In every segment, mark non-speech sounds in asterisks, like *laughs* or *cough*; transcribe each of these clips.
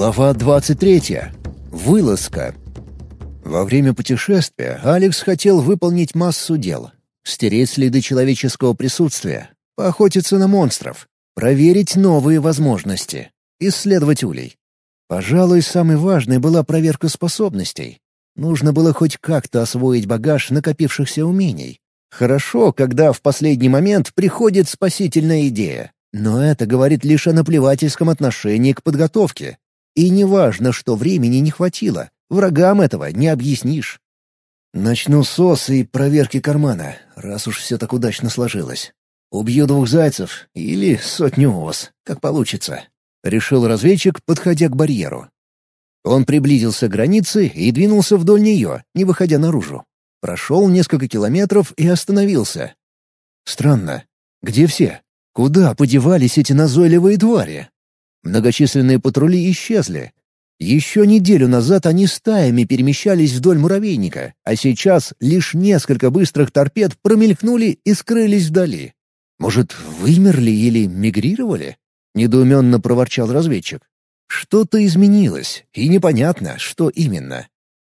Глава 23. Вылазка. Во время путешествия Алекс хотел выполнить массу дел. Стереть следы человеческого присутствия, поохотиться на монстров, проверить новые возможности, исследовать улей. Пожалуй, самой важной была проверка способностей. Нужно было хоть как-то освоить багаж накопившихся умений. Хорошо, когда в последний момент приходит спасительная идея. Но это говорит лишь о наплевательском отношении к подготовке, и не важно, что времени не хватило, врагам этого не объяснишь. Начну с осы и проверки кармана, раз уж все так удачно сложилось. Убью двух зайцев или сотню ос, как получится. Решил разведчик, подходя к барьеру. Он приблизился к границе и двинулся вдоль нее, не выходя наружу. Прошел несколько километров и остановился. Странно. Где все? Куда подевались эти назойливые твари? Многочисленные патрули исчезли. Еще неделю назад они стаями перемещались вдоль муравейника, а сейчас лишь несколько быстрых торпед промелькнули и скрылись вдали. Может, вымерли или мигрировали? Недоуменно проворчал разведчик. Что-то изменилось, и непонятно, что именно.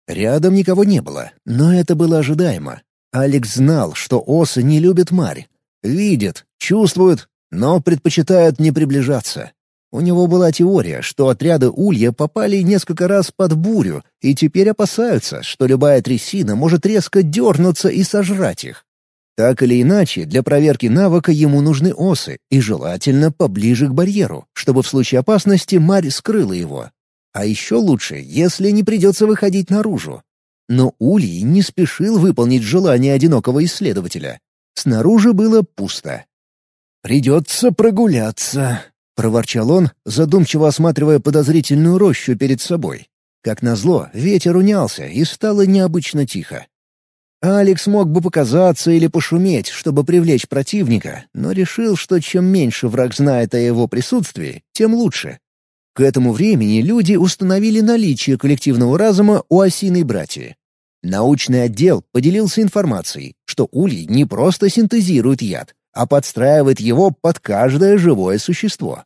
Рядом никого не было, но это было ожидаемо. Алекс знал, что осы не любят марь. Видят, чувствуют, но предпочитают не приближаться. У него была теория, что отряды Улья попали несколько раз под бурю и теперь опасаются, что любая трясина может резко дернуться и сожрать их. Так или иначе, для проверки навыка ему нужны осы, и желательно поближе к барьеру, чтобы в случае опасности Марь скрыла его. А еще лучше, если не придется выходить наружу. Но Улей не спешил выполнить желание одинокого исследователя. Снаружи было пусто. «Придется прогуляться», — проворчал он, задумчиво осматривая подозрительную рощу перед собой. Как назло, ветер унялся, и стало необычно тихо. Алекс мог бы показаться или пошуметь, чтобы привлечь противника, но решил, что чем меньше враг знает о его присутствии, тем лучше. К этому времени люди установили наличие коллективного разума у осиной братьи. Научный отдел поделился информацией, что улей не просто синтезирует яд, а подстраивает его под каждое живое существо.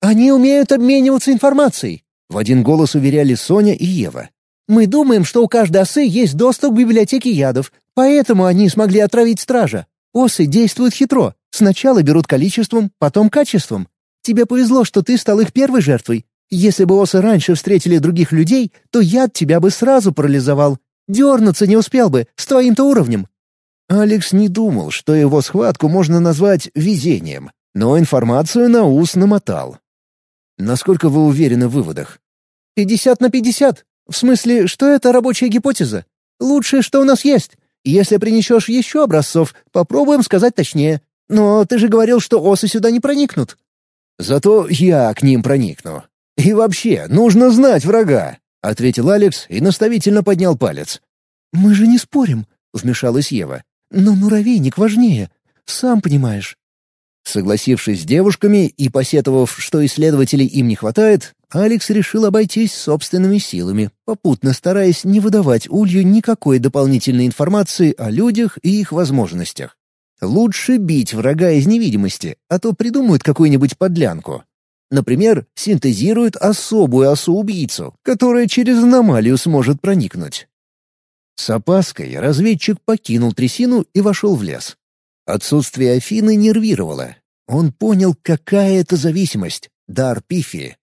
«Они умеют обмениваться информацией», — в один голос уверяли Соня и Ева. «Мы думаем, что у каждой осы есть доступ к библиотеке ядов, поэтому они смогли отравить стража. Осы действуют хитро. Сначала берут количеством, потом качеством. Тебе повезло, что ты стал их первой жертвой. Если бы осы раньше встретили других людей, то яд тебя бы сразу парализовал. Дернуться не успел бы, с твоим-то уровнем. Алекс не думал, что его схватку можно назвать везением, но информацию на ус намотал. Насколько вы уверены в выводах? «Пятьдесят на пятьдесят. В смысле, что это рабочая гипотеза. Лучшее, что у нас есть. Если принесешь еще образцов, попробуем сказать точнее. Но ты же говорил, что осы сюда не проникнут». «Зато я к ним проникну. И вообще, нужно знать врага», — ответил Алекс и наставительно поднял палец. «Мы же не спорим», — вмешалась Ева. Но муравейник важнее, сам понимаешь». Согласившись с девушками и посетовав, что исследователей им не хватает, Алекс решил обойтись собственными силами, попутно стараясь не выдавать Улью никакой дополнительной информации о людях и их возможностях. Лучше бить врага из невидимости, а то придумают какую-нибудь подлянку. Например, синтезируют особую осу-убийцу, которая через аномалию сможет проникнуть. С опаской разведчик покинул трясину и вошел в лес. Отсутствие Афины нервировало. Он понял, какая это зависимость — дар Пифии.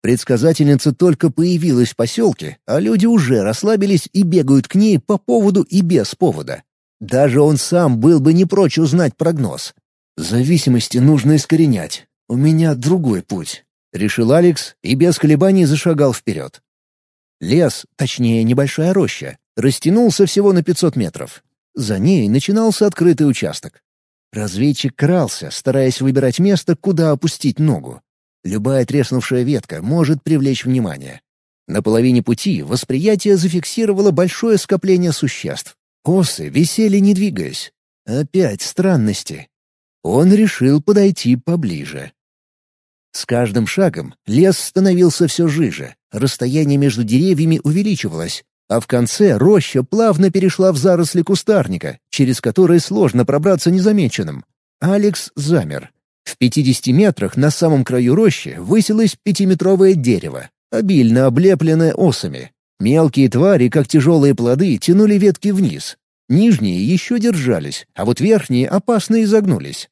Предсказательница только появилась в поселке, а люди уже расслабились и бегают к ней по поводу и без повода. Даже он сам был бы не прочь узнать прогноз. «Зависимости нужно искоренять. У меня другой путь», — решил Алекс и без колебаний зашагал вперед. Лес, точнее небольшая роща, растянулся всего на 500 метров. За ней начинался открытый участок. Разведчик крался, стараясь выбирать место, куда опустить ногу. Любая треснувшая ветка может привлечь внимание. На половине пути восприятие зафиксировало большое скопление существ. Осы висели, не двигаясь. Опять странности. Он решил подойти поближе. С каждым шагом лес становился все жиже, расстояние между деревьями увеличивалось, а в конце роща плавно перешла в заросли кустарника, через которые сложно пробраться незамеченным. Алекс замер. В 50 метрах на самом краю рощи высилось пятиметровое дерево. обильно облепленное осами. Мелкие твари, как тяжелые плоды, тянули ветки вниз. Нижние еще держались, а вот верхние опасно изогнулись.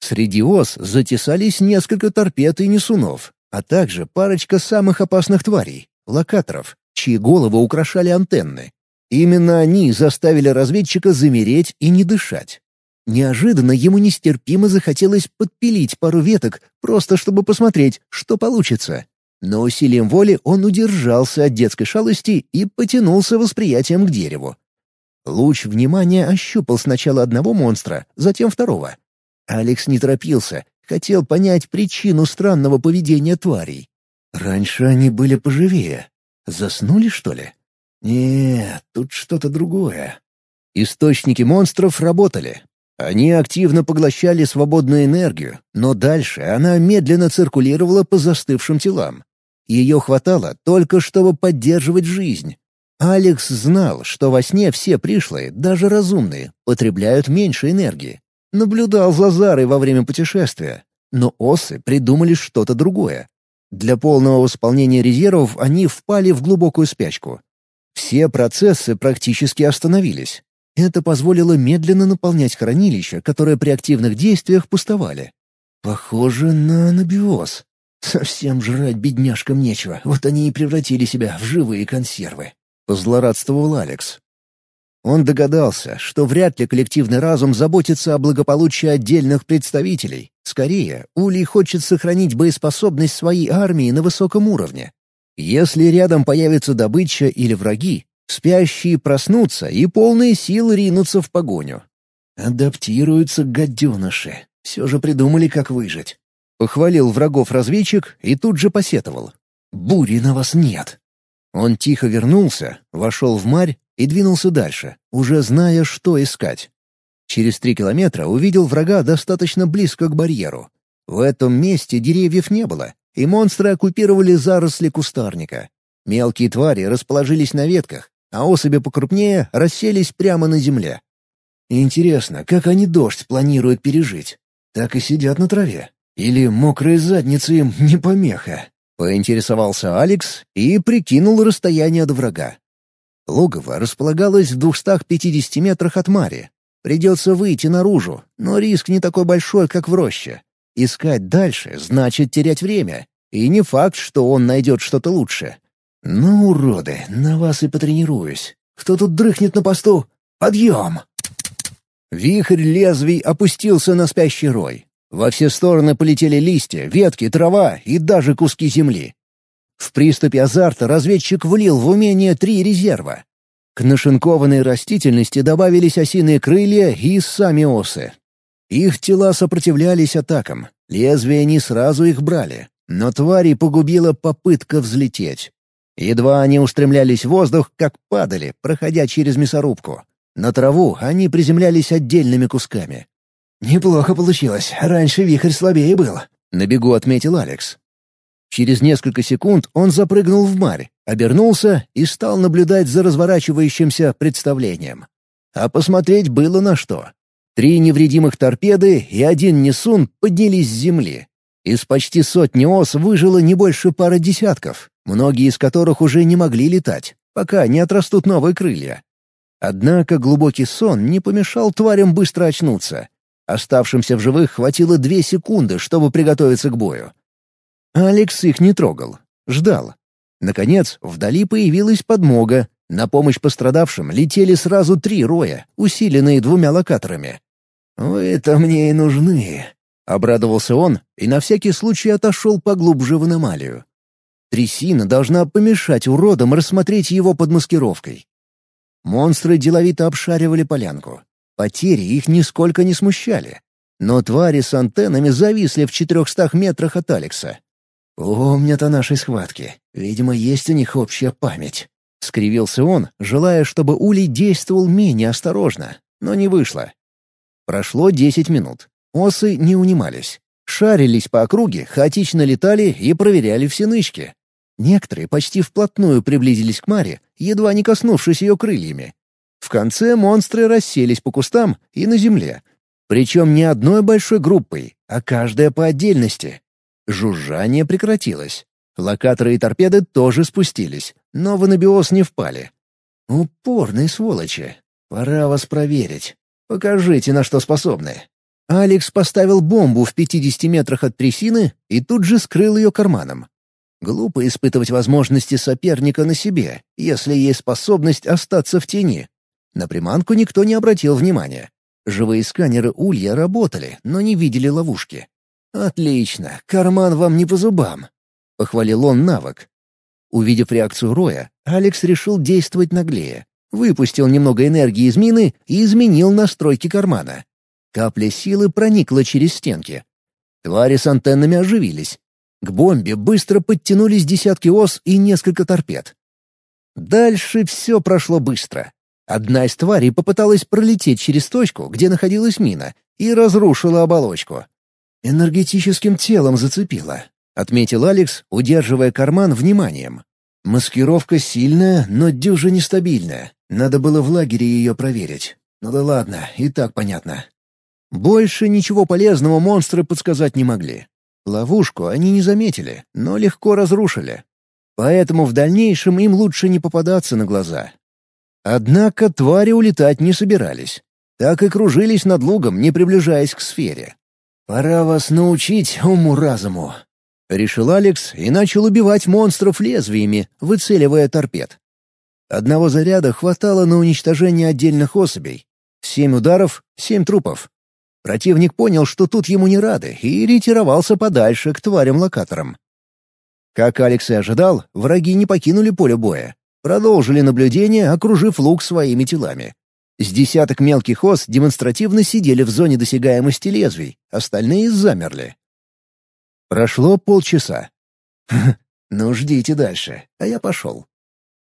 Среди ос затесались несколько торпед и несунов, а также парочка самых опасных тварей — локаторов, чьи головы украшали антенны. Именно они заставили разведчика замереть и не дышать. Неожиданно ему нестерпимо захотелось подпилить пару веток, просто чтобы посмотреть, что получится. Но усилием воли он удержался от детской шалости и потянулся восприятием к дереву. Луч внимания ощупал сначала одного монстра, затем второго. Алекс не торопился, хотел понять причину странного поведения тварей. Раньше они были поживее. Заснули, что ли? Нет, тут что-то другое. Источники монстров работали. Они активно поглощали свободную энергию, но дальше она медленно циркулировала по застывшим телам. Ее хватало только, чтобы поддерживать жизнь. Алекс знал, что во сне все пришлые, даже разумные, потребляют меньше энергии. Наблюдал за Зарой во время путешествия. Но осы придумали что-то другое. Для полного восполнения резервов они впали в глубокую спячку. Все процессы практически остановились. Это позволило медленно наполнять хранилища, которые при активных действиях пустовали. Похоже на анабиоз. Совсем жрать бедняжкам нечего, вот они и превратили себя в живые консервы. Позлорадствовал Алекс. Он догадался, что вряд ли коллективный разум заботится о благополучии отдельных представителей. Скорее, Улей хочет сохранить боеспособность своей армии на высоком уровне. Если рядом появится добыча или враги, спящие проснутся и полные сил ринутся в погоню. «Адаптируются гаденыши. Все же придумали, как выжить». Похвалил врагов разведчик и тут же посетовал. «Бури на вас нет». Он тихо вернулся, вошел в марь и двинулся дальше, уже зная, что искать. Через три километра увидел врага достаточно близко к барьеру. В этом месте деревьев не было, и монстры оккупировали заросли кустарника. Мелкие твари расположились на ветках, а особи покрупнее расселись прямо на земле. Интересно, как они дождь планируют пережить? Так и сидят на траве. Или мокрые задницы им не помеха? Поинтересовался Алекс и прикинул расстояние до врага. Логово располагалось в 250 метрах от Мари. Придется выйти наружу, но риск не такой большой, как в роще. Искать дальше значит терять время, и не факт, что он найдет что-то лучше. «Ну, уроды, на вас и потренируюсь. Кто тут дрыхнет на посту? Подъем!» Вихрь лезвий опустился на спящий рой. Во все стороны полетели листья, ветки, трава и даже куски земли. В приступе азарта разведчик влил в умение три резерва. К нашинкованной растительности добавились осиные крылья и сами осы. Их тела сопротивлялись атакам, лезвия не сразу их брали, но твари погубила попытка взлететь. Едва они устремлялись в воздух, как падали, проходя через мясорубку. На траву они приземлялись отдельными кусками. «Неплохо получилось. Раньше вихрь слабее был», — на бегу отметил Алекс. Через несколько секунд он запрыгнул в марь, обернулся и стал наблюдать за разворачивающимся представлением. А посмотреть было на что. Три невредимых торпеды и один Несун поднялись с земли. Из почти сотни ос выжило не больше пары десятков, многие из которых уже не могли летать, пока не отрастут новые крылья. Однако глубокий сон не помешал тварям быстро очнуться. Оставшимся в живых хватило две секунды, чтобы приготовиться к бою. Алекс их не трогал. Ждал. Наконец, вдали появилась подмога. На помощь пострадавшим летели сразу три роя, усиленные двумя локаторами. «Вы-то мне и нужны», — обрадовался он и на всякий случай отошел поглубже в аномалию. Трясина должна помешать уродам рассмотреть его под маскировкой. Монстры деловито обшаривали полянку. Потери их нисколько не смущали. Но твари с антеннами зависли в четырехстах метрах от Алекса. «Помнят о нашей схватке. Видимо, есть у них общая память». Скривился он, желая, чтобы Улей действовал менее осторожно, но не вышло. Прошло десять минут. Осы не унимались. Шарились по округе, хаотично летали и проверяли все нычки. Некоторые почти вплотную приблизились к Маре, едва не коснувшись ее крыльями. В конце монстры расселись по кустам и на земле. Причем не одной большой группой, а каждая по отдельности. Жужжание прекратилось. Локаторы и торпеды тоже спустились, но в анабиоз не впали. Упорные сволочи. Пора вас проверить. Покажите, на что способны. Алекс поставил бомбу в 50 метрах от трясины и тут же скрыл ее карманом. Глупо испытывать возможности соперника на себе, если есть способность остаться в тени. На приманку никто не обратил внимания. Живые сканеры Улья работали, но не видели ловушки. «Отлично, карман вам не по зубам», — похвалил он навык. Увидев реакцию Роя, Алекс решил действовать наглее. Выпустил немного энергии из мины и изменил настройки кармана. Капля силы проникла через стенки. Твари с антеннами оживились. К бомбе быстро подтянулись десятки ос и несколько торпед. Дальше все прошло быстро. Одна из тварей попыталась пролететь через точку, где находилась мина, и разрушила оболочку. «Энергетическим телом зацепила», — отметил Алекс, удерживая карман вниманием. «Маскировка сильная, но дюжа нестабильная. Надо было в лагере ее проверить. Ну да ладно, и так понятно». Больше ничего полезного монстры подсказать не могли. Ловушку они не заметили, но легко разрушили. Поэтому в дальнейшем им лучше не попадаться на глаза. Однако твари улетать не собирались. Так и кружились над лугом, не приближаясь к сфере. «Пора вас научить уму-разуму», — решил Алекс и начал убивать монстров лезвиями, выцеливая торпед. Одного заряда хватало на уничтожение отдельных особей. Семь ударов — семь трупов. Противник понял, что тут ему не рады, и ретировался подальше к тварям-локаторам. Как Алекс и ожидал, враги не покинули поле боя. Продолжили наблюдение, окружив лук своими телами. С десяток мелких ос демонстративно сидели в зоне досягаемости лезвий, остальные замерли. Прошло полчаса. *laughs* «Ну, ждите дальше, а я пошел».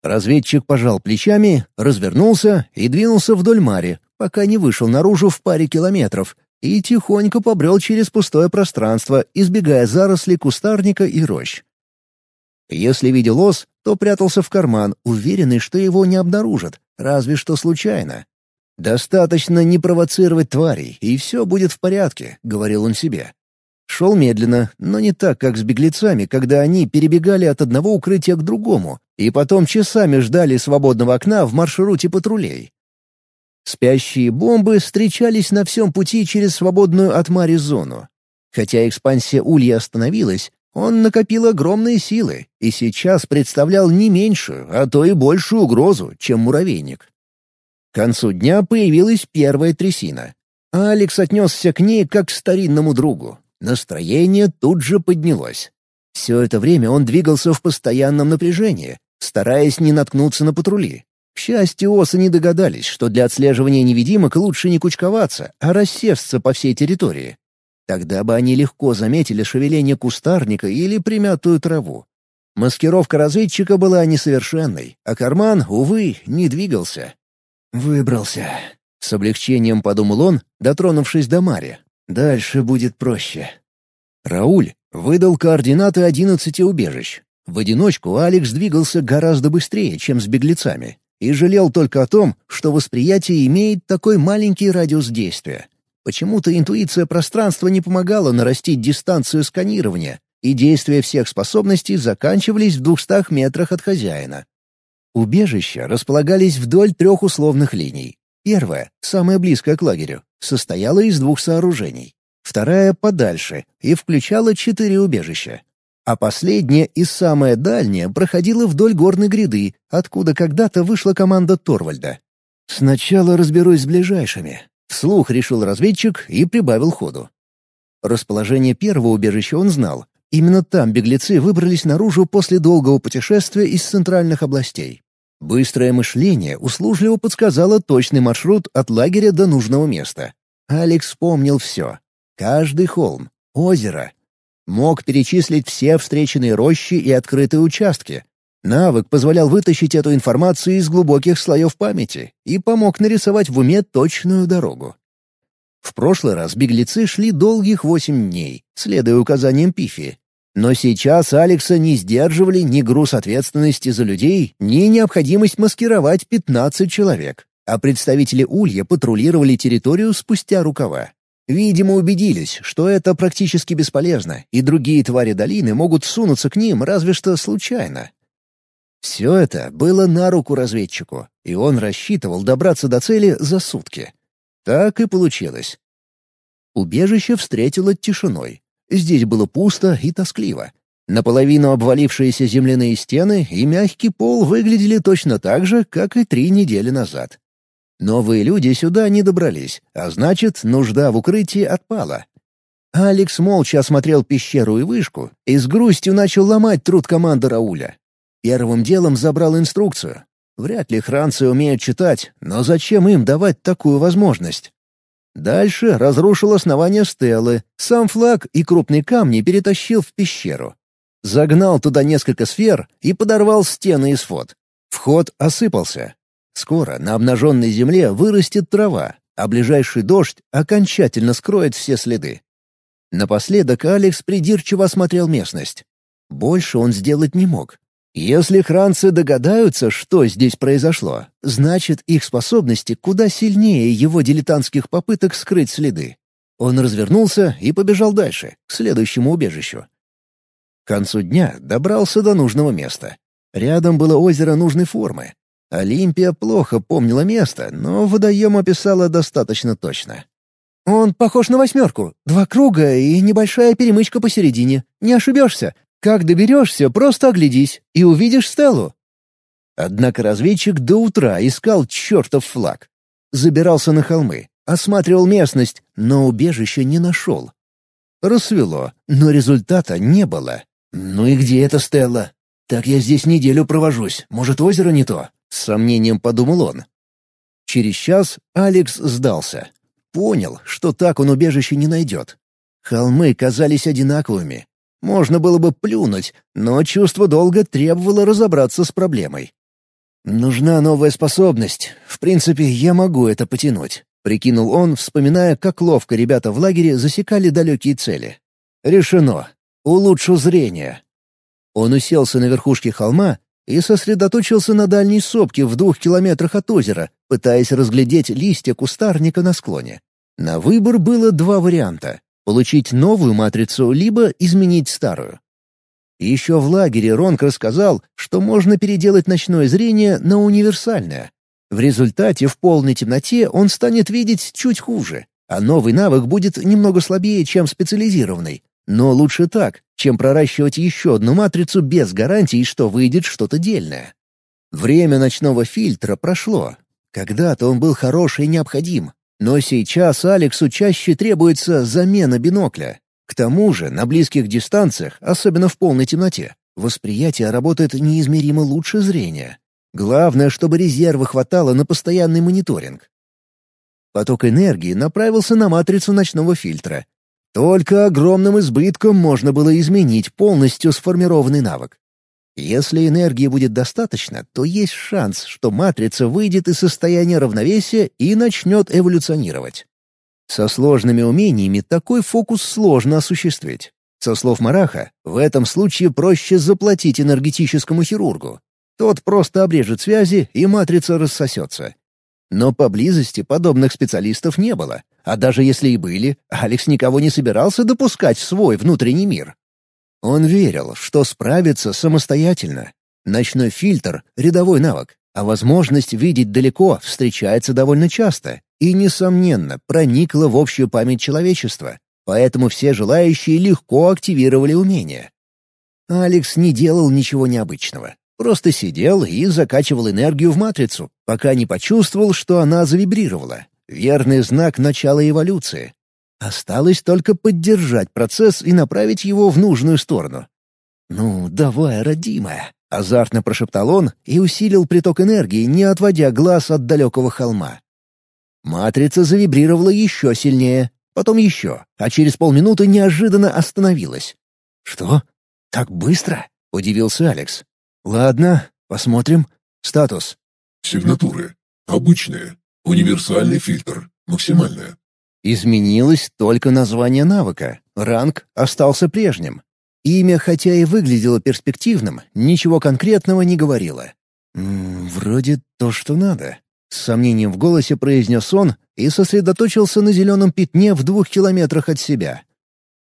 Разведчик пожал плечами, развернулся и двинулся вдоль Мари, пока не вышел наружу в паре километров, и тихонько побрел через пустое пространство, избегая зарослей кустарника и рощ. Если видел ос, то прятался в карман, уверенный, что его не обнаружат, разве что случайно. «Достаточно не провоцировать тварей, и все будет в порядке», — говорил он себе. Шел медленно, но не так, как с беглецами, когда они перебегали от одного укрытия к другому и потом часами ждали свободного окна в маршруте патрулей. Спящие бомбы встречались на всем пути через свободную от Мари зону. Хотя экспансия Улья остановилась, он накопил огромные силы и сейчас представлял не меньшую, а то и большую угрозу, чем муравейник. К концу дня появилась первая трясина. Алекс отнесся к ней как к старинному другу. Настроение тут же поднялось. Все это время он двигался в постоянном напряжении, стараясь не наткнуться на патрули. К счастью, осы не догадались, что для отслеживания невидимок лучше не кучковаться, а рассесться по всей территории. Тогда бы они легко заметили шевеление кустарника или примятую траву. Маскировка разведчика была несовершенной, а карман, увы, не двигался. «Выбрался», — с облегчением подумал он, дотронувшись до Мари. «Дальше будет проще». Рауль выдал координаты одиннадцати убежищ. В одиночку Алекс двигался гораздо быстрее, чем с беглецами, и жалел только о том, что восприятие имеет такой маленький радиус действия. Почему-то интуиция пространства не помогала нарастить дистанцию сканирования, и действия всех способностей заканчивались в двухстах метрах от хозяина. Убежища располагались вдоль трех условных линий. Первая, самая близкая к лагерю, состояла из двух сооружений. Вторая — подальше и включала четыре убежища. А последняя и самая дальняя проходила вдоль горной гряды, откуда когда-то вышла команда Торвальда. «Сначала разберусь с ближайшими», Вслух решил разведчик и прибавил ходу. Расположение первого убежища он знал. Именно там беглецы выбрались наружу после долгого путешествия из центральных областей. Быстрое мышление услужливо подсказало точный маршрут от лагеря до нужного места. Алекс вспомнил все. Каждый холм, озеро. Мог перечислить все встреченные рощи и открытые участки, Навык позволял вытащить эту информацию из глубоких слоев памяти и помог нарисовать в уме точную дорогу. В прошлый раз беглецы шли долгих восемь дней, следуя указаниям Пифи. Но сейчас Алекса не сдерживали ни груз ответственности за людей, ни необходимость маскировать 15 человек, а представители Улья патрулировали территорию спустя рукава. Видимо, убедились, что это практически бесполезно, и другие твари долины могут сунуться к ним разве что случайно. Все это было на руку разведчику, и он рассчитывал добраться до цели за сутки. Так и получилось. Убежище встретило тишиной. Здесь было пусто и тоскливо. Наполовину обвалившиеся земляные стены и мягкий пол выглядели точно так же, как и три недели назад. Новые люди сюда не добрались, а значит, нужда в укрытии отпала. Алекс молча осмотрел пещеру и вышку и с грустью начал ломать труд команды Рауля. Первым делом забрал инструкцию. Вряд ли хранцы умеют читать, но зачем им давать такую возможность? Дальше разрушил основание стелы, сам флаг и крупные камни перетащил в пещеру. Загнал туда несколько сфер и подорвал стены и свод. Вход осыпался. Скоро на обнаженной земле вырастет трава, а ближайший дождь окончательно скроет все следы. Напоследок Алекс придирчиво осмотрел местность. Больше он сделать не мог. Если хранцы догадаются, что здесь произошло, значит, их способности куда сильнее его дилетантских попыток скрыть следы. Он развернулся и побежал дальше, к следующему убежищу. К концу дня добрался до нужного места. Рядом было озеро нужной формы. Олимпия плохо помнила место, но водоем описала достаточно точно. «Он похож на восьмерку. Два круга и небольшая перемычка посередине. Не ошибешься. Как доберешься, просто оглядись и увидишь Стеллу». Однако разведчик до утра искал чертов флаг. Забирался на холмы, осматривал местность, но убежища не нашел. Рассвело, но результата не было. «Ну и где эта Стелла? Так я здесь неделю провожусь. Может, озеро не то?» — с сомнением подумал он. Через час Алекс сдался. Понял, что так он убежище не найдет. Холмы казались одинаковыми, можно было бы плюнуть, но чувство долга требовало разобраться с проблемой. «Нужна новая способность. В принципе, я могу это потянуть», — прикинул он, вспоминая, как ловко ребята в лагере засекали далекие цели. «Решено. Улучшу зрение». Он уселся на верхушке холма и сосредоточился на дальней сопке в двух километрах от озера, пытаясь разглядеть листья кустарника на склоне. На выбор было два варианта получить новую матрицу, либо изменить старую. Еще в лагере Ронк рассказал, что можно переделать ночное зрение на универсальное. В результате в полной темноте он станет видеть чуть хуже, а новый навык будет немного слабее, чем специализированный. Но лучше так, чем проращивать еще одну матрицу без гарантии, что выйдет что-то дельное. Время ночного фильтра прошло. Когда-то он был хороший и необходим, но сейчас Алексу чаще требуется замена бинокля. К тому же, на близких дистанциях, особенно в полной темноте, восприятие работает неизмеримо лучше зрения. Главное, чтобы резерва хватало на постоянный мониторинг. Поток энергии направился на матрицу ночного фильтра. Только огромным избытком можно было изменить полностью сформированный навык. Если энергии будет достаточно, то есть шанс, что матрица выйдет из состояния равновесия и начнет эволюционировать. Со сложными умениями такой фокус сложно осуществить. Со слов Мараха, в этом случае проще заплатить энергетическому хирургу. Тот просто обрежет связи, и матрица рассосется. Но поблизости подобных специалистов не было, а даже если и были, Алекс никого не собирался допускать в свой внутренний мир. Он верил, что справится самостоятельно. Ночной фильтр — рядовой навык, а возможность видеть далеко встречается довольно часто и, несомненно, проникла в общую память человечества, поэтому все желающие легко активировали умение. Алекс не делал ничего необычного. Просто сидел и закачивал энергию в матрицу, пока не почувствовал, что она завибрировала. Верный знак начала эволюции. Осталось только поддержать процесс и направить его в нужную сторону. «Ну, давай, родимая!» — азартно прошептал он и усилил приток энергии, не отводя глаз от далекого холма. Матрица завибрировала еще сильнее, потом еще, а через полминуты неожиданно остановилась. «Что? Так быстро?» — удивился Алекс. «Ладно, посмотрим. Статус». «Сигнатуры. Обычные. Универсальный фильтр. Максимальная. Изменилось только название навыка, ранг остался прежним. Имя, хотя и выглядело перспективным, ничего конкретного не говорило. Вроде то, что надо. С сомнением в голосе произнес он и сосредоточился на зеленом пятне в двух километрах от себя.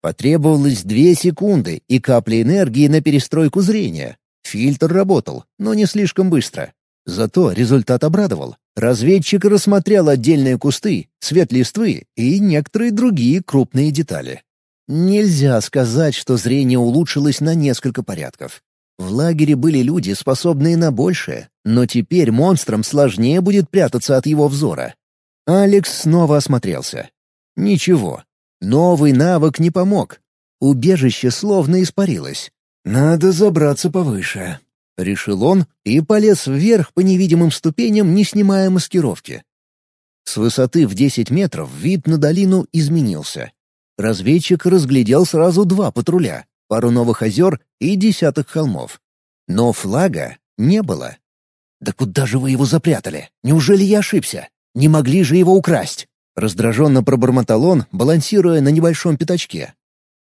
Потребовалось две секунды и капли энергии на перестройку зрения. Фильтр работал, но не слишком быстро. Зато результат обрадовал. Разведчик рассмотрел отдельные кусты, цвет листвы и некоторые другие крупные детали. Нельзя сказать, что зрение улучшилось на несколько порядков. В лагере были люди, способные на большее, но теперь монстрам сложнее будет прятаться от его взора. Алекс снова осмотрелся. Ничего. Новый навык не помог. Убежище словно испарилось. «Надо забраться повыше», — решил он и полез вверх по невидимым ступеням, не снимая маскировки. С высоты в 10 метров вид на долину изменился. Разведчик разглядел сразу два патруля, пару новых озер и десяток холмов. Но флага не было. «Да куда же вы его запрятали? Неужели я ошибся? Не могли же его украсть?» Раздраженно пробормотал он, балансируя на небольшом пятачке.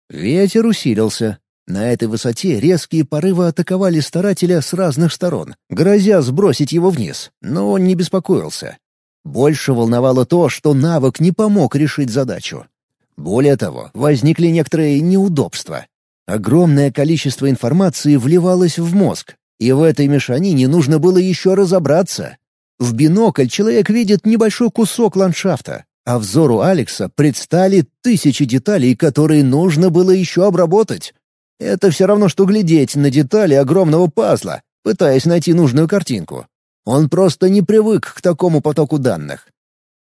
Ветер усилился, на этой высоте резкие порывы атаковали старателя с разных сторон, грозя сбросить его вниз, но он не беспокоился. Больше волновало то, что навык не помог решить задачу. Более того, возникли некоторые неудобства. Огромное количество информации вливалось в мозг, и в этой мешанине нужно было еще разобраться. В бинокль человек видит небольшой кусок ландшафта, а взору Алекса предстали тысячи деталей, которые нужно было еще обработать. Это все равно, что глядеть на детали огромного пазла, пытаясь найти нужную картинку. Он просто не привык к такому потоку данных.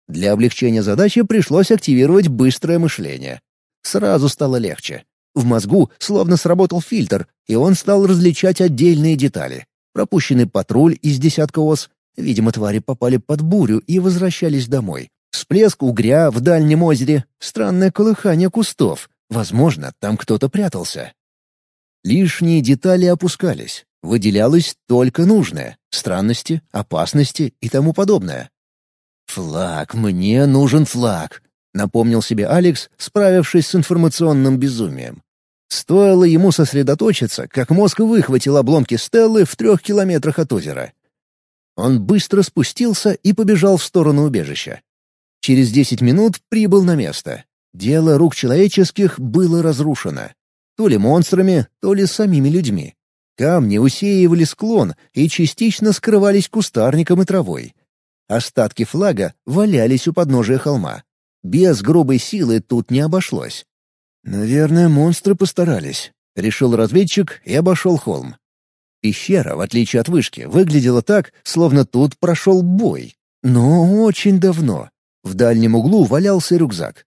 Для облегчения задачи пришлось активировать быстрое мышление. Сразу стало легче. В мозгу словно сработал фильтр, и он стал различать отдельные детали. Пропущенный патруль из десятка ос. Видимо, твари попали под бурю и возвращались домой. Всплеск угря в дальнем озере, странное колыхание кустов. Возможно, там кто-то прятался. Лишние детали опускались, выделялось только нужное — странности, опасности и тому подобное. «Флаг, мне нужен флаг», — напомнил себе Алекс, справившись с информационным безумием. Стоило ему сосредоточиться, как мозг выхватил обломки Стеллы в трех километрах от озера. Он быстро спустился и побежал в сторону убежища. Через десять минут прибыл на место. Дело рук человеческих было разрушено. То ли монстрами, то ли самими людьми. Камни усеивали склон и частично скрывались кустарником и травой. Остатки флага валялись у подножия холма. Без грубой силы тут не обошлось. «Наверное, монстры постарались», — решил разведчик и обошел холм. Пещера, в отличие от вышки, выглядела так, словно тут прошел бой. Но очень давно. В дальнем углу валялся рюкзак.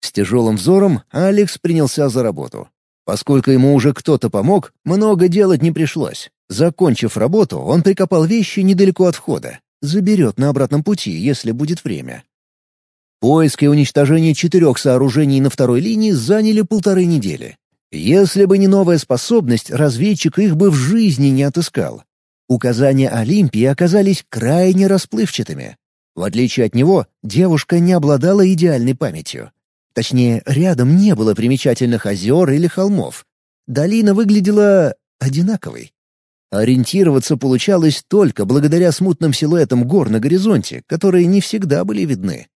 С тяжелым взором Алекс принялся за работу. Поскольку ему уже кто-то помог, много делать не пришлось. Закончив работу, он прикопал вещи недалеко от входа. Заберет на обратном пути, если будет время. Поиск и уничтожение четырех сооружений на второй линии заняли полторы недели. Если бы не новая способность, разведчик их бы в жизни не отыскал. Указания Олимпии оказались крайне расплывчатыми. В отличие от него, девушка не обладала идеальной памятью. Точнее, рядом не было примечательных озер или холмов. Долина выглядела одинаковой. Ориентироваться получалось только благодаря смутным силуэтам гор на горизонте, которые не всегда были видны.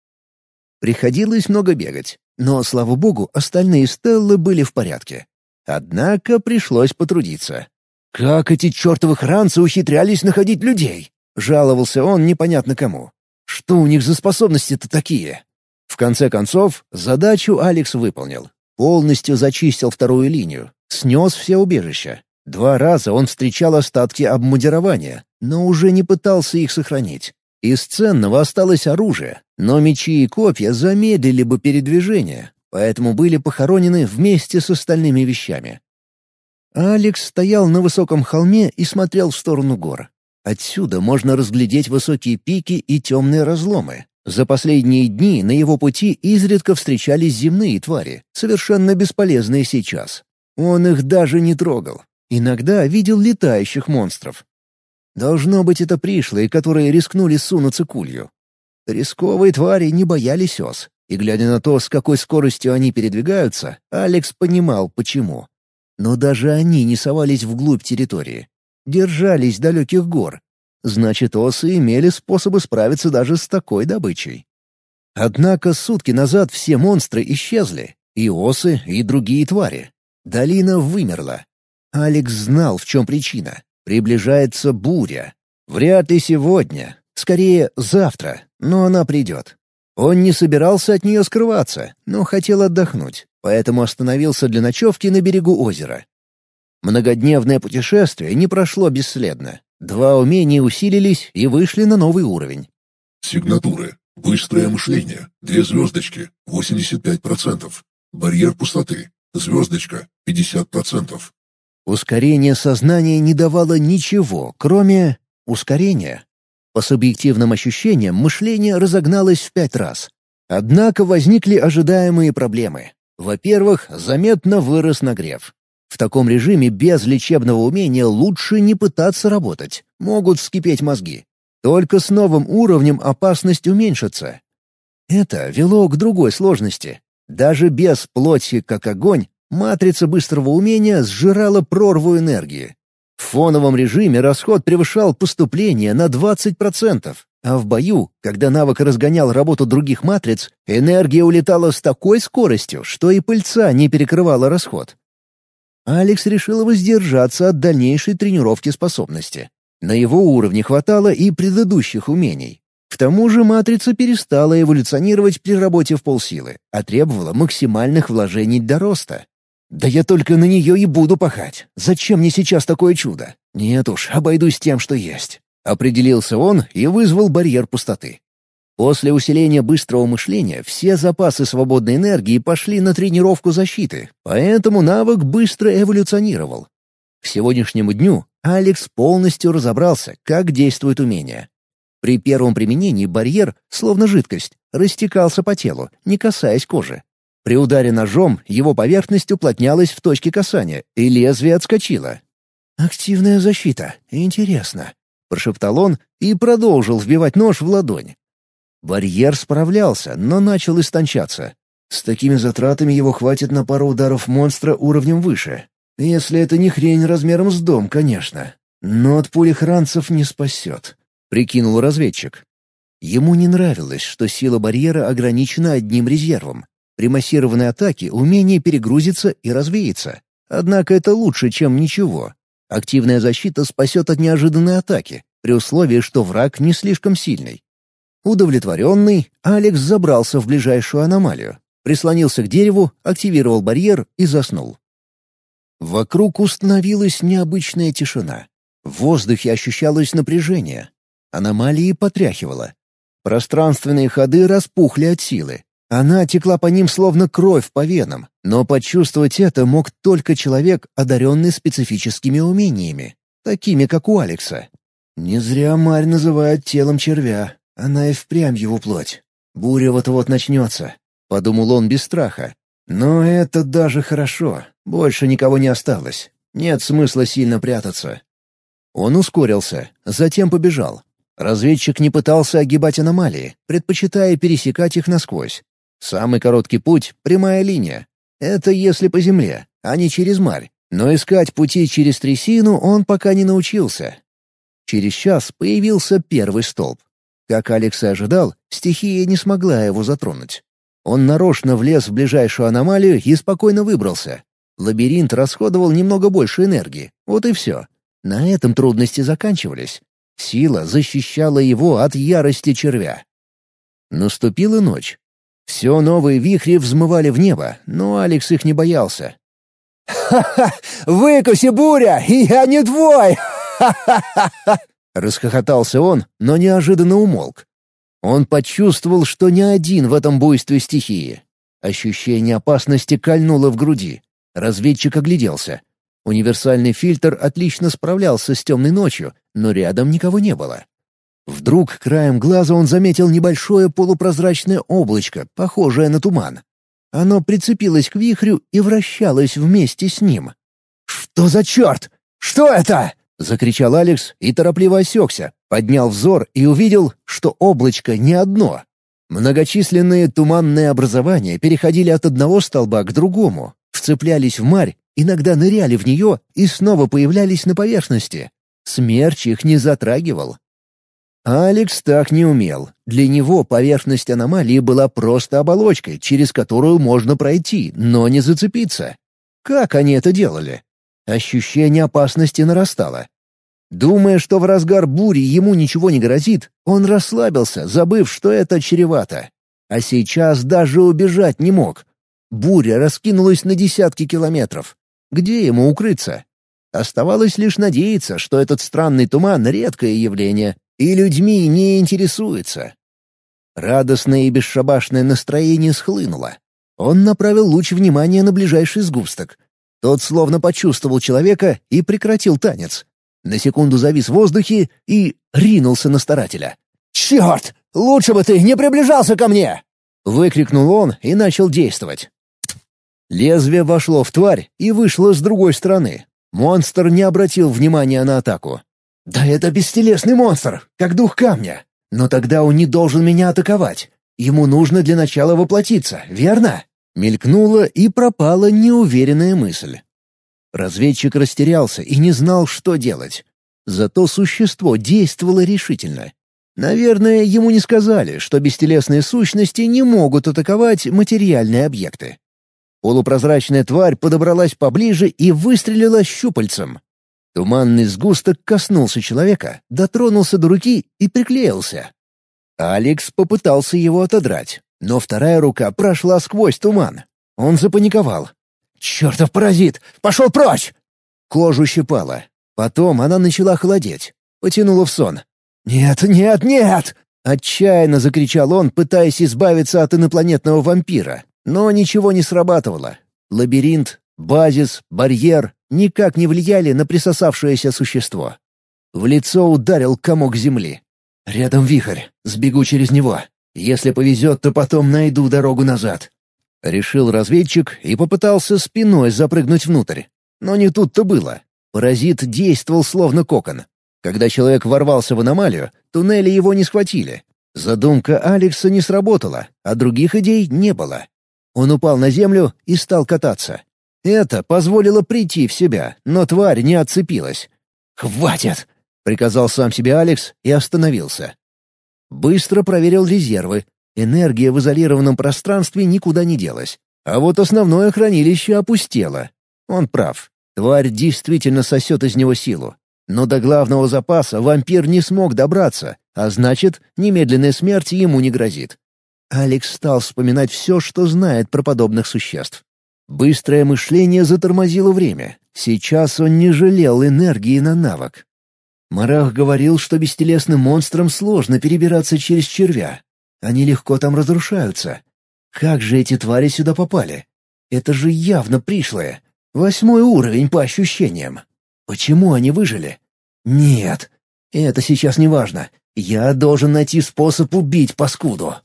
Приходилось много бегать, но, слава богу, остальные стеллы были в порядке. Однако пришлось потрудиться. «Как эти чертовы ранцы ухитрялись находить людей?» — жаловался он непонятно кому. «Что у них за способности-то такие?» Конце концов, задачу Алекс выполнил. Полностью зачистил вторую линию, снес все убежища. Два раза он встречал остатки обмундирования, но уже не пытался их сохранить. Из ценного осталось оружие, но мечи и копья замедлили бы передвижение, поэтому были похоронены вместе с остальными вещами. Алекс стоял на высоком холме и смотрел в сторону гор. Отсюда можно разглядеть высокие пики и темные разломы, за последние дни на его пути изредка встречались земные твари, совершенно бесполезные сейчас. Он их даже не трогал. Иногда видел летающих монстров. Должно быть, это пришлые, которые рискнули сунуться кулью. Рисковые твари не боялись ос, и, глядя на то, с какой скоростью они передвигаются, Алекс понимал, почему. Но даже они не совались вглубь территории. Держались далеких гор. Значит, осы имели способы справиться даже с такой добычей. Однако сутки назад все монстры исчезли. И осы, и другие твари. Долина вымерла. Алекс знал, в чем причина. Приближается буря. Вряд ли сегодня. Скорее, завтра. Но она придет. Он не собирался от нее скрываться, но хотел отдохнуть, поэтому остановился для ночевки на берегу озера. Многодневное путешествие не прошло бесследно. Два умения усилились и вышли на новый уровень. Сигнатуры. Быстрое мышление. Две звездочки. 85%. Барьер пустоты. Звездочка. 50%. Ускорение сознания не давало ничего, кроме ускорения. По субъективным ощущениям, мышление разогналось в пять раз. Однако возникли ожидаемые проблемы. Во-первых, заметно вырос нагрев. В таком режиме без лечебного умения лучше не пытаться работать. Могут вскипеть мозги. Только с новым уровнем опасность уменьшится. Это вело к другой сложности. Даже без плоти как огонь, матрица быстрого умения сжирала прорву энергии. В фоновом режиме расход превышал поступление на 20%, а в бою, когда навык разгонял работу других матриц, энергия улетала с такой скоростью, что и пыльца не перекрывала расход. Алекс решил воздержаться от дальнейшей тренировки способности. На его уровне хватало и предыдущих умений. К тому же матрица перестала эволюционировать при работе в полсилы, а требовала максимальных вложений до роста. Да я только на нее и буду пахать. Зачем мне сейчас такое чудо? Нет уж, обойдусь тем, что есть. Определился он и вызвал барьер пустоты. После усиления быстрого мышления все запасы свободной энергии пошли на тренировку защиты, поэтому навык быстро эволюционировал. К сегодняшнему дню Алекс полностью разобрался, как действует умение. При первом применении барьер, словно жидкость, растекался по телу, не касаясь кожи. При ударе ножом его поверхность уплотнялась в точке касания, и лезвие отскочило. «Активная защита. Интересно», — прошептал он и продолжил вбивать нож в ладонь. Барьер справлялся, но начал истончаться. С такими затратами его хватит на пару ударов монстра уровнем выше. Если это не хрень размером с дом, конечно. Но от пули хранцев не спасет, — прикинул разведчик. Ему не нравилось, что сила барьера ограничена одним резервом. При массированной атаке умение перегрузится и развеется. Однако это лучше, чем ничего. Активная защита спасет от неожиданной атаки, при условии, что враг не слишком сильный. Удовлетворенный, Алекс забрался в ближайшую аномалию, прислонился к дереву, активировал барьер и заснул. Вокруг установилась необычная тишина. В воздухе ощущалось напряжение. Аномалии потряхивало. Пространственные ходы распухли от силы, она текла по ним словно кровь по венам, но почувствовать это мог только человек, одаренный специфическими умениями, такими как у Алекса. Не зря Марь называет телом червя, она и впрямь его плоть. Буря вот-вот начнется, — подумал он без страха. Но это даже хорошо, больше никого не осталось. Нет смысла сильно прятаться. Он ускорился, затем побежал. Разведчик не пытался огибать аномалии, предпочитая пересекать их насквозь. Самый короткий путь — прямая линия. Это если по земле, а не через марь. Но искать пути через трясину он пока не научился. Через час появился первый столб. Как Алекс и ожидал, стихия не смогла его затронуть. Он нарочно влез в ближайшую аномалию и спокойно выбрался. Лабиринт расходовал немного больше энергии. Вот и все. На этом трудности заканчивались. Сила защищала его от ярости червя. Наступила ночь. Все новые вихри взмывали в небо, но Алекс их не боялся. «Ха-ха! Выкуси, буря! Я не твой! *laughs* Ха-ха-ха!» Расхохотался он, но неожиданно умолк. Он почувствовал, что не один в этом буйстве стихии. Ощущение опасности кольнуло в груди. Разведчик огляделся. Универсальный фильтр отлично справлялся с темной ночью, но рядом никого не было. Вдруг краем глаза он заметил небольшое полупрозрачное облачко, похожее на туман. Оно прицепилось к вихрю и вращалось вместе с ним. «Что за черт? Что это?» — закричал Алекс и торопливо осекся, поднял взор и увидел, что облачко не одно. Многочисленные туманные образования переходили от одного столба к другому, вцеплялись в марь, иногда ныряли в нее и снова появлялись на поверхности. Смерч их не затрагивал, Алекс так не умел. Для него поверхность аномалии была просто оболочкой, через которую можно пройти, но не зацепиться. Как они это делали? Ощущение опасности нарастало. Думая, что в разгар бури ему ничего не грозит, он расслабился, забыв, что это чревато. А сейчас даже убежать не мог. Буря раскинулась на десятки километров. Где ему укрыться? Оставалось лишь надеяться, что этот странный туман — редкое явление, и людьми не интересуется. Радостное и бесшабашное настроение схлынуло. Он направил луч внимания на ближайший сгусток. Тот словно почувствовал человека и прекратил танец. На секунду завис в воздухе и ринулся на старателя. «Черт! Лучше бы ты не приближался ко мне!» Выкрикнул он и начал действовать. Лезвие вошло в тварь и вышло с другой стороны. Монстр не обратил внимания на атаку. «Да это бестелесный монстр, как дух камня. Но тогда он не должен меня атаковать. Ему нужно для начала воплотиться, верно?» Мелькнула и пропала неуверенная мысль. Разведчик растерялся и не знал, что делать. Зато существо действовало решительно. Наверное, ему не сказали, что бестелесные сущности не могут атаковать материальные объекты. Полупрозрачная тварь подобралась поближе и выстрелила щупальцем. Туманный сгусток коснулся человека, дотронулся до руки и приклеился. Алекс попытался его отодрать, но вторая рука прошла сквозь туман. Он запаниковал. «Чертов паразит! Пошел прочь!» Кожу щипала. Потом она начала холодеть. Потянула в сон. «Нет, нет, нет!» Отчаянно закричал он, пытаясь избавиться от инопланетного вампира. Но ничего не срабатывало. Лабиринт, базис, барьер никак не влияли на присосавшееся существо. В лицо ударил комок земли. «Рядом вихрь. Сбегу через него. Если повезет, то потом найду дорогу назад». Решил разведчик и попытался спиной запрыгнуть внутрь. Но не тут-то было. Паразит действовал словно кокон. Когда человек ворвался в аномалию, туннели его не схватили. Задумка Алекса не сработала, а других идей не было. Он упал на землю и стал кататься. Это позволило прийти в себя, но тварь не отцепилась. «Хватит!» — приказал сам себе Алекс и остановился. Быстро проверил резервы. Энергия в изолированном пространстве никуда не делась. А вот основное хранилище опустело. Он прав. Тварь действительно сосет из него силу. Но до главного запаса вампир не смог добраться, а значит, немедленная смерть ему не грозит. Алекс стал вспоминать все, что знает про подобных существ. Быстрое мышление затормозило время. Сейчас он не жалел энергии на навык. Марах говорил, что бестелесным монстрам сложно перебираться через червя. Они легко там разрушаются. Как же эти твари сюда попали? Это же явно пришлое. Восьмой уровень по ощущениям. Почему они выжили? Нет, это сейчас не важно. Я должен найти способ убить паскуду.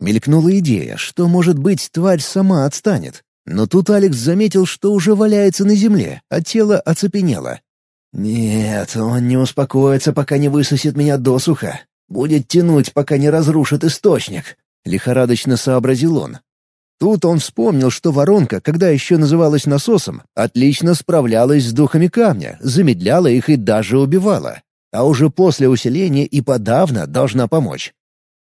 Мелькнула идея, что, может быть, тварь сама отстанет. Но тут Алекс заметил, что уже валяется на земле, а тело оцепенело. «Нет, он не успокоится, пока не высосет меня досуха. Будет тянуть, пока не разрушит источник», — лихорадочно сообразил он. Тут он вспомнил, что воронка, когда еще называлась насосом, отлично справлялась с духами камня, замедляла их и даже убивала. А уже после усиления и подавно должна помочь.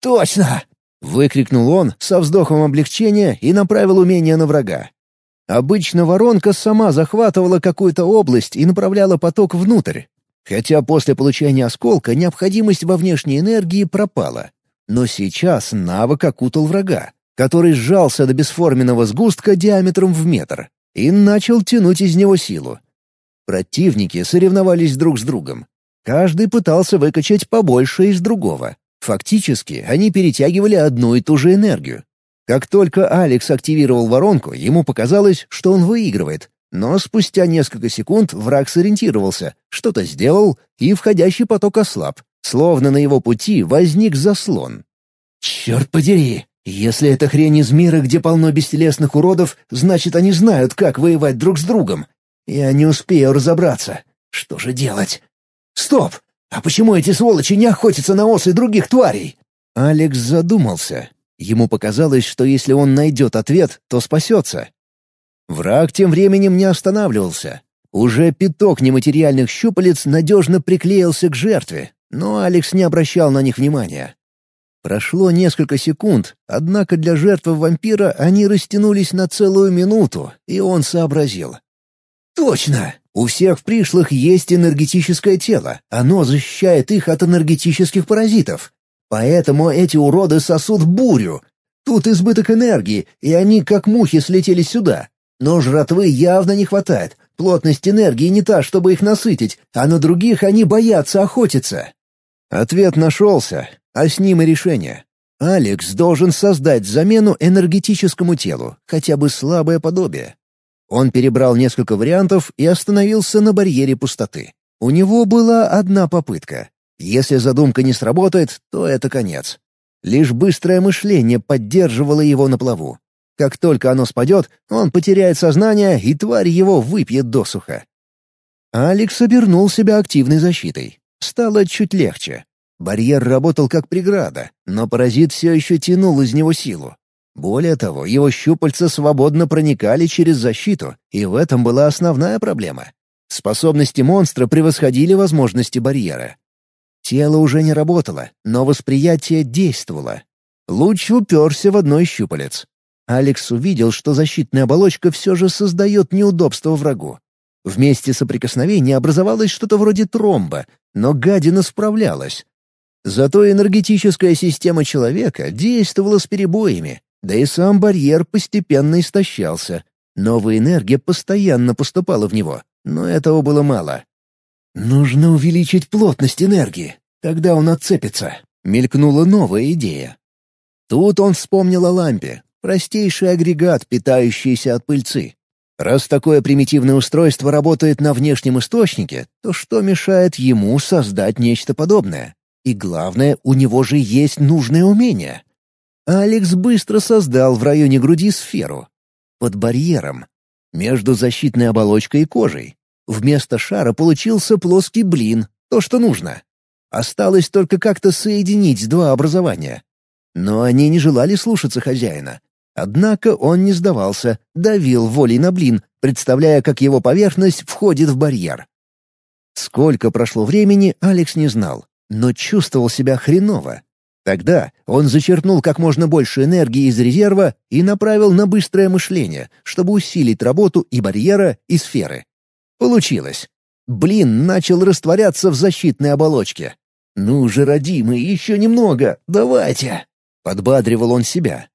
«Точно! Выкрикнул он со вздохом облегчения и направил умение на врага. Обычно воронка сама захватывала какую-то область и направляла поток внутрь. Хотя после получения осколка необходимость во внешней энергии пропала. Но сейчас навык окутал врага, который сжался до бесформенного сгустка диаметром в метр и начал тянуть из него силу. Противники соревновались друг с другом. Каждый пытался выкачать побольше из другого. Фактически, они перетягивали одну и ту же энергию. Как только Алекс активировал воронку, ему показалось, что он выигрывает. Но спустя несколько секунд враг сориентировался, что-то сделал, и входящий поток ослаб, словно на его пути возник заслон. «Черт подери! Если это хрень из мира, где полно бестелесных уродов, значит, они знают, как воевать друг с другом. Я не успею разобраться. Что же делать? Стоп! А почему эти сволочи не охотятся на ос и других тварей?» Алекс задумался. Ему показалось, что если он найдет ответ, то спасется. Враг тем временем не останавливался. Уже пяток нематериальных щупалец надежно приклеился к жертве. но Алекс не обращал на них внимания. Прошло несколько секунд, однако для жертвы вампира они растянулись на целую минуту, и он сообразил. «Точно! У всех пришлых есть энергетическое тело. Оно защищает их от энергетических паразитов. Поэтому эти уроды сосут бурю. Тут избыток энергии, и они как мухи слетели сюда. Но жратвы явно не хватает. Плотность энергии не та, чтобы их насытить, а на других они боятся охотиться». Ответ нашелся, а с ним и решение. Алекс должен создать замену энергетическому телу, хотя бы слабое подобие. Он перебрал несколько вариантов и остановился на барьере пустоты. У него была одна попытка. Если задумка не сработает, то это конец. Лишь быстрое мышление поддерживало его на плаву. Как только оно спадет, он потеряет сознание, и тварь его выпьет досуха. Алекс обернул себя активной защитой. Стало чуть легче. Барьер работал как преграда, но паразит все еще тянул из него силу. Более того, его щупальца свободно проникали через защиту, и в этом была основная проблема. Способности монстра превосходили возможности барьера. Тело уже не работало, но восприятие действовало. Луч уперся в одно из щупалец. Алекс увидел, что защитная оболочка все же создает неудобство врагу. Вместе соприкосновения образовалось что-то вроде тромба, но гадина справлялась. Зато энергетическая система человека действовала с перебоями, да и сам барьер постепенно истощался. Новая энергия постоянно поступала в него, но этого было мало. «Нужно увеличить плотность энергии, тогда он отцепится», — мелькнула новая идея. Тут он вспомнил о лампе, простейший агрегат, питающийся от пыльцы. Раз такое примитивное устройство работает на внешнем источнике, то что мешает ему создать нечто подобное? И главное, у него же есть нужное умение. Алекс быстро создал в районе груди сферу. Под барьером. Между защитной оболочкой и кожей. Вместо шара получился плоский блин, то, что нужно. Осталось только как-то соединить два образования. Но они не желали слушаться хозяина. Однако он не сдавался, давил волей на блин, представляя, как его поверхность входит в барьер. Сколько прошло времени, Алекс не знал, но чувствовал себя хреново. Тогда он зачерпнул как можно больше энергии из резерва и направил на быстрое мышление, чтобы усилить работу и барьера, и сферы. Получилось. Блин начал растворяться в защитной оболочке. «Ну же, родимый, еще немного, давайте!» — подбадривал он себя.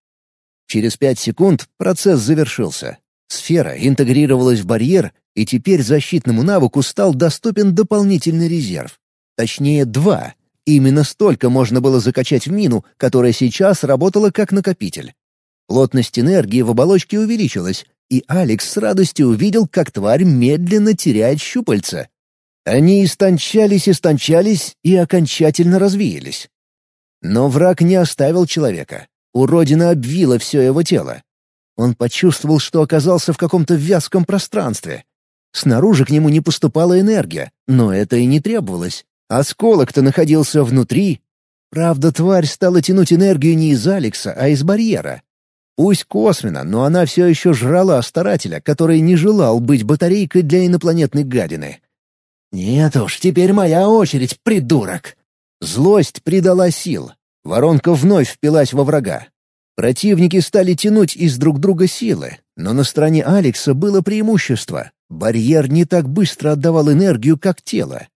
Через пять секунд процесс завершился. Сфера интегрировалась в барьер, и теперь защитному навыку стал доступен дополнительный резерв. Точнее, два, Именно столько можно было закачать в мину, которая сейчас работала как накопитель. Плотность энергии в оболочке увеличилась, и Алекс с радостью увидел, как тварь медленно теряет щупальца. Они истончались, истончались и окончательно развеялись. Но враг не оставил человека. Уродина обвила все его тело. Он почувствовал, что оказался в каком-то вязком пространстве. Снаружи к нему не поступала энергия, но это и не требовалось. Осколок-то находился внутри. Правда, тварь стала тянуть энергию не из Алекса, а из барьера. Пусть косвенно, но она все еще жрала старателя, который не желал быть батарейкой для инопланетной гадины. «Нет уж, теперь моя очередь, придурок!» Злость придала сил. Воронка вновь впилась во врага. Противники стали тянуть из друг друга силы, но на стороне Алекса было преимущество. Барьер не так быстро отдавал энергию, как тело.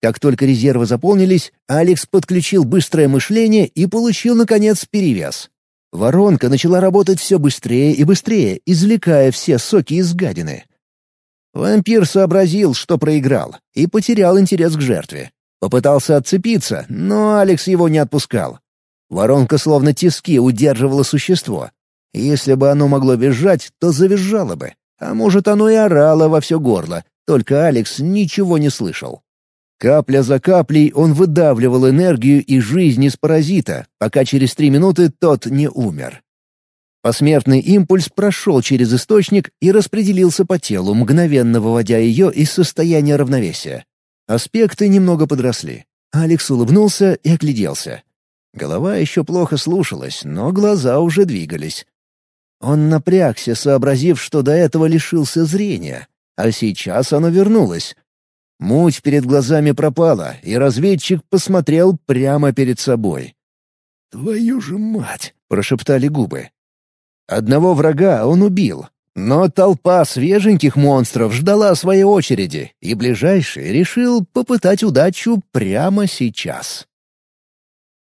Как только резервы заполнились, Алекс подключил быстрое мышление и получил, наконец, перевес. Воронка начала работать все быстрее и быстрее, извлекая все соки из гадины. Вампир сообразил, что проиграл, и потерял интерес к жертве. Попытался отцепиться, но Алекс его не отпускал. Воронка словно тиски удерживала существо. Если бы оно могло визжать, то завизжало бы. А может, оно и орало во все горло, только Алекс ничего не слышал. Капля за каплей он выдавливал энергию и жизнь из паразита, пока через три минуты тот не умер. Посмертный импульс прошел через источник и распределился по телу, мгновенно выводя ее из состояния равновесия. Аспекты немного подросли. Алекс улыбнулся и огляделся. Голова еще плохо слушалась, но глаза уже двигались. Он напрягся, сообразив, что до этого лишился зрения, а сейчас оно вернулось, Муть перед глазами пропала, и разведчик посмотрел прямо перед собой. «Твою же мать!» — прошептали губы. Одного врага он убил, но толпа свеженьких монстров ждала своей очереди, и ближайший решил попытать удачу прямо сейчас.